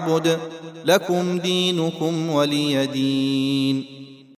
اعبد لكم دينكم ولي دين.